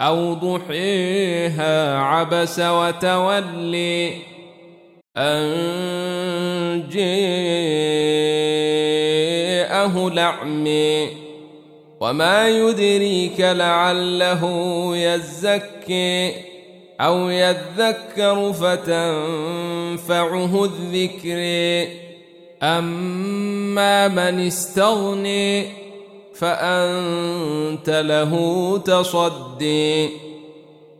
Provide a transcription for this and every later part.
أو ضحيها عبس وتولي أن جاءه لعمي وما يدريك لعله يزكي أو يذكر فتنفعه الذكر أما من استغني فأنت له تصدي.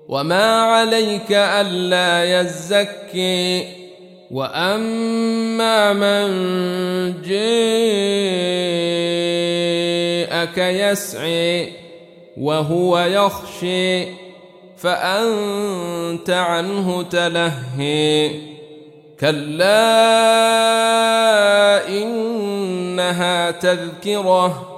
وما عليك ألا يزكي. وأما من جاءك يسعي وهو يخشي فأنت عنه تلهي. كلا إنها تذكرة.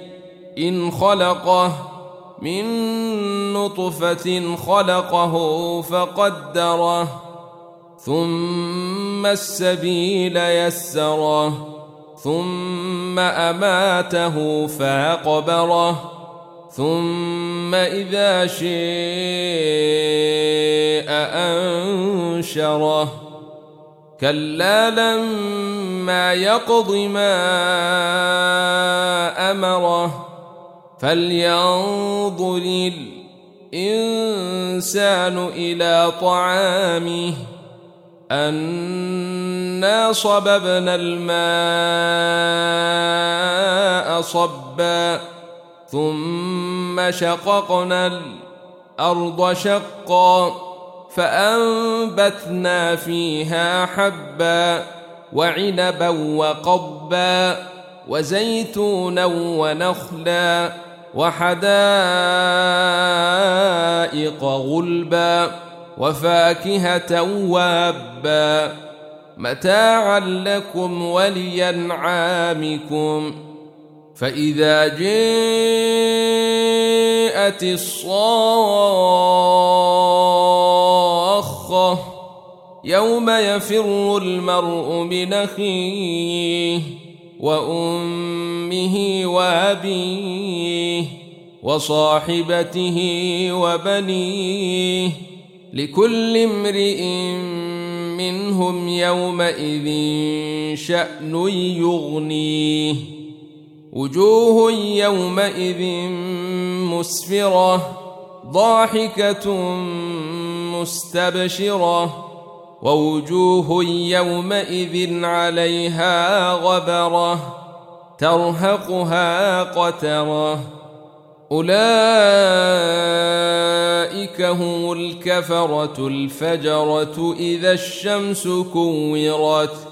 إن خلقه من نطفة خلقه فقدره ثم السبيل يسره ثم أماته فأقبره ثم إذا شاء أنشره. كلا لما يقض ما أمره فلينظر الانسان إلى طعامه انا صببنا الماء صبا ثم شققنا الأرض شقا فانبتنا فيها حبا وعنبا وقبا وزيتونا ونخلا وحدائق غلبا وفاكهة وابا متاعا لكم ولينعامكم. فإذا جاءت الصاخة يوم يفر المرء من أخيه وأمه وأبيه وصاحبته وبنيه لكل امرئ منهم يومئذ شأن يغنيه وجوه يومئذ مسفرة ضاحكة مستبشرة ووجوه يومئذ عليها غبرة ترهقها قترة. أولئك هم الكفرة الفجرة إذا الشمس كورت.